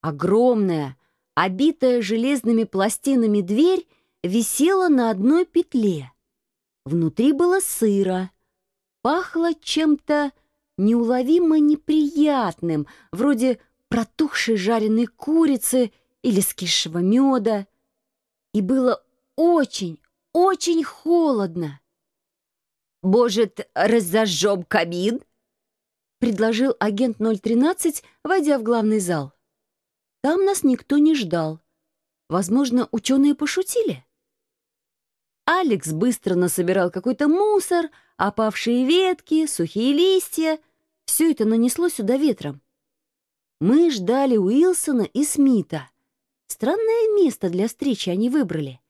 Огромная, обитая железными пластинами дверь висела на одной петле. Внутри было сыро. Пахло чем-то неуловимо неприятным, вроде протухшей жареной курицы или скисшего меда. И было очень, очень холодно. «Может, разожжем камин?» — предложил агент 013, войдя в главный зал. Там нас никто не ждал. Возможно, ученые пошутили. Алекс быстро насобирал какой-то мусор, опавшие ветки, сухие листья. Все это нанесло сюда ветром. Мы ждали Уилсона и Смита. Странное место для встречи они выбрали.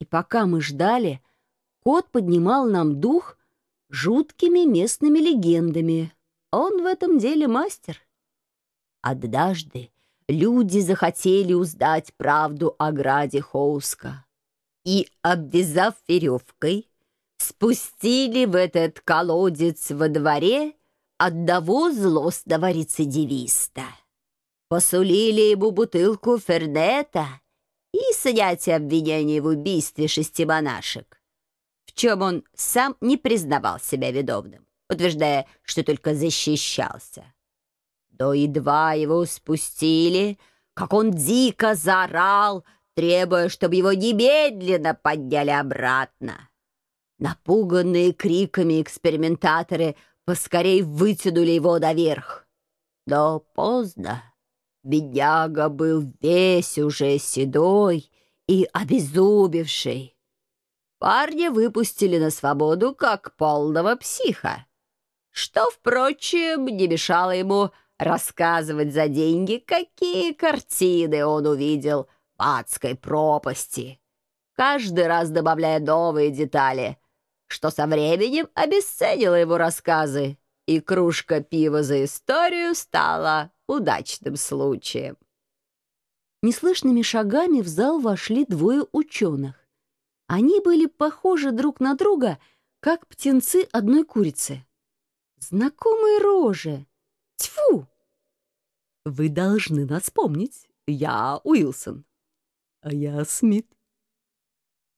И пока мы ждали, кот поднимал нам дух жуткими местными легендами. Он в этом деле мастер. Однажды люди захотели узнать правду о граде Хоуска и, обвязав веревкой, спустили в этот колодец во дворе одного злостного рецидивиста. Посулили ему бутылку фернета и снятие обвинений в убийстве шести монашек, в чем он сам не признавал себя виновным, утверждая, что только защищался. Но едва его спустили, как он дико заорал, требуя, чтобы его немедленно подняли обратно. Напуганные криками экспериментаторы поскорей вытянули его наверх. Но поздно. Бедняга был весь уже седой и обезубевший. Парня выпустили на свободу как полного психа, что, впрочем, не мешало ему рассказывать за деньги, какие картины он увидел в адской пропасти, каждый раз добавляя новые детали, что со временем обесценило его рассказы, и кружка пива за историю стала удачным случаем. Неслышными шагами в зал вошли двое ученых. Они были похожи друг на друга, как птенцы одной курицы. Знакомые рожи. Вы должны нас помнить. Я Уилсон. А я Смит.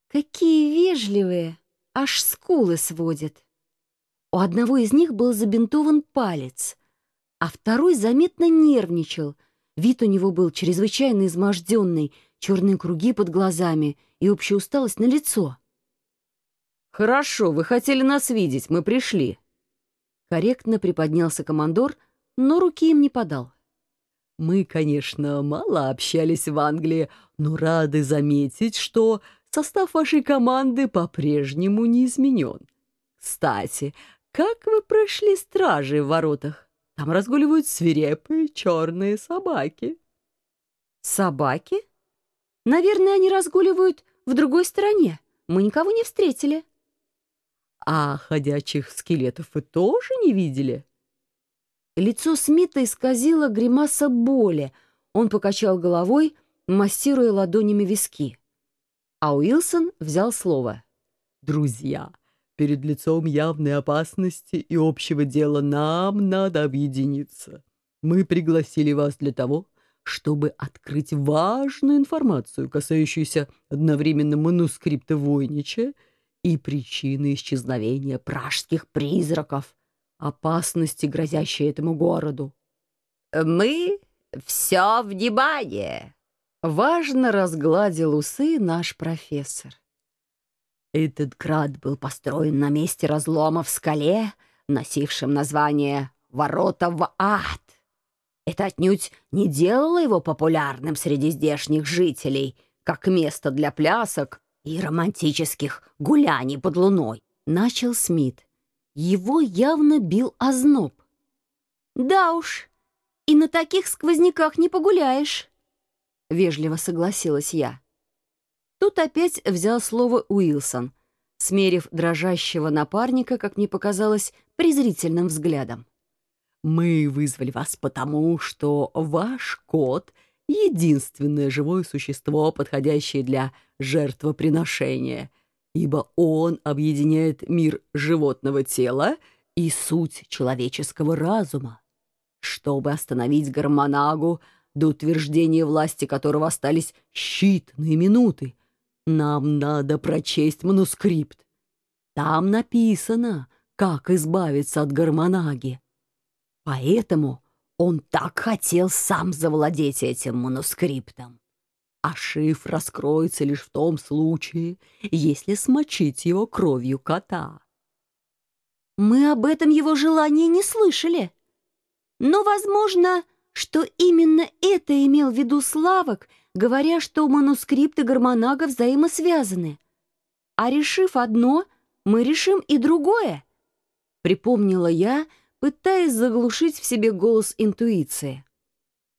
Какие вежливые! Аж скулы сводят. У одного из них был забинтован палец, а второй заметно нервничал. Вид у него был чрезвычайно изможденный, черные круги под глазами и общая усталость на лицо. «Хорошо, вы хотели нас видеть, мы пришли». Корректно приподнялся командор, но руки им не подал. Мы, конечно, мало общались в Англии, но рады заметить, что состав вашей команды по-прежнему не изменен. Кстати, как вы прошли стражи в воротах? Там разгуливают свирепые черные собаки. Собаки? Наверное, они разгуливают в другой стороне. Мы никого не встретили. А ходячих скелетов вы тоже не видели? Лицо Смита исказило гримаса боли. Он покачал головой, массируя ладонями виски. А Уилсон взял слово. «Друзья, перед лицом явной опасности и общего дела нам надо объединиться. Мы пригласили вас для того, чтобы открыть важную информацию, касающуюся одновременно манускрипта Войнича и причины исчезновения пражских призраков опасности, грозящие этому городу. «Мы все внимание!» — важно разгладил усы наш профессор. Этот град был построен на месте разлома в скале, носившем название «Ворота в ад». Это отнюдь не делало его популярным среди здешних жителей, как место для плясок и романтических гуляний под луной, начал Смит. Его явно бил озноб. «Да уж, и на таких сквозняках не погуляешь», — вежливо согласилась я. Тут опять взял слово Уилсон, смерив дрожащего напарника, как мне показалось, презрительным взглядом. «Мы вызвали вас потому, что ваш кот — единственное живое существо, подходящее для жертвоприношения — ибо он объединяет мир животного тела и суть человеческого разума. Чтобы остановить Гармонагу, до утверждения власти которого остались считанные минуты, нам надо прочесть манускрипт. Там написано, как избавиться от гармонаги. Поэтому он так хотел сам завладеть этим манускриптом. А шифр раскроется лишь в том случае, если смочить его кровью кота. Мы об этом его желании не слышали. Но, возможно, что именно это имел в виду Славок, говоря, что манускрипты Гармонага взаимосвязаны. А решив одно, мы решим и другое. Припомнила я, пытаясь заглушить в себе голос интуиции.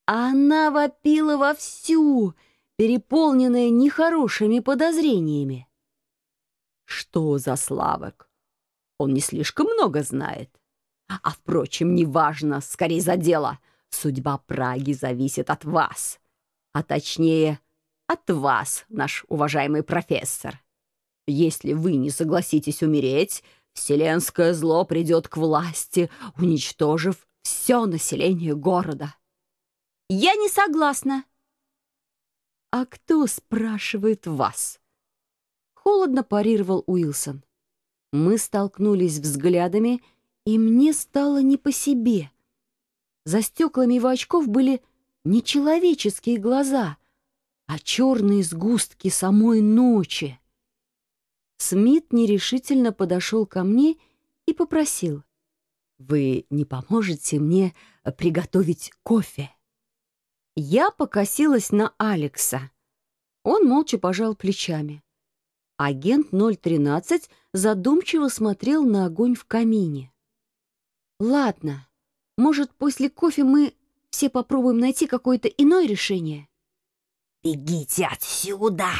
Она вопила вовсю, переполненная нехорошими подозрениями. Что за Славок? Он не слишком много знает. А, впрочем, неважно, скорее за дело. Судьба Праги зависит от вас. А точнее, от вас, наш уважаемый профессор. Если вы не согласитесь умереть, вселенское зло придет к власти, уничтожив все население города. Я не согласна. А кто спрашивает вас? Холодно парировал Уилсон. Мы столкнулись взглядами, и мне стало не по себе. За стеклами его очков были не человеческие глаза, а черные сгустки самой ночи. Смит нерешительно подошел ко мне и попросил. «Вы не поможете мне приготовить кофе?» Я покосилась на Алекса. Он молча пожал плечами. Агент 013 задумчиво смотрел на огонь в камине. «Ладно, может, после кофе мы все попробуем найти какое-то иное решение?» «Бегите отсюда!»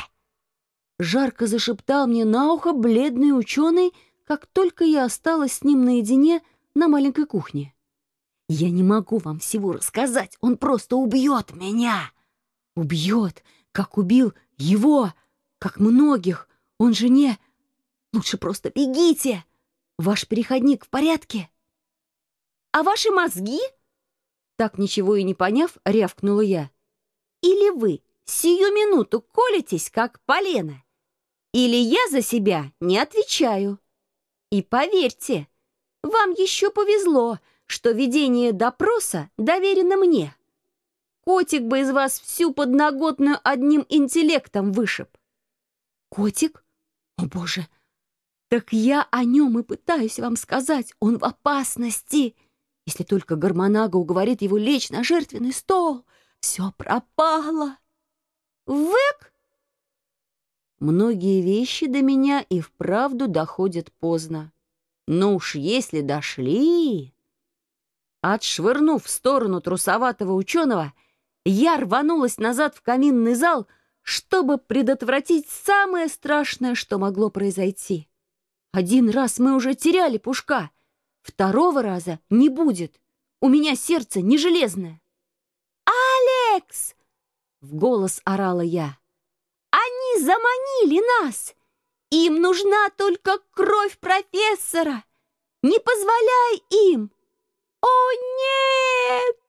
Жарко зашептал мне на ухо бледный ученый, как только я осталась с ним наедине на маленькой кухне. «Я не могу вам всего рассказать, он просто убьет меня!» «Убьет, как убил его, как многих, он же не...» «Лучше просто бегите! Ваш переходник в порядке?» «А ваши мозги?» Так ничего и не поняв, рявкнула я. «Или вы сию минуту колитесь, как полено? Или я за себя не отвечаю? И поверьте, вам еще повезло, что ведение допроса доверено мне. Котик бы из вас всю подноготную одним интеллектом вышиб. Котик? О, боже! Так я о нем и пытаюсь вам сказать. Он в опасности. Если только Гармонага уговорит его лечь на жертвенный стол, все пропало. Вэк! Многие вещи до меня и вправду доходят поздно. Но уж если дошли... Отшвырнув в сторону трусоватого ученого, я рванулась назад в каминный зал, чтобы предотвратить самое страшное, что могло произойти. Один раз мы уже теряли Пушка — Второго раза не будет. У меня сердце не железное. «Алекс!» — в голос орала я. «Они заманили нас! Им нужна только кровь профессора! Не позволяй им! О, нет!»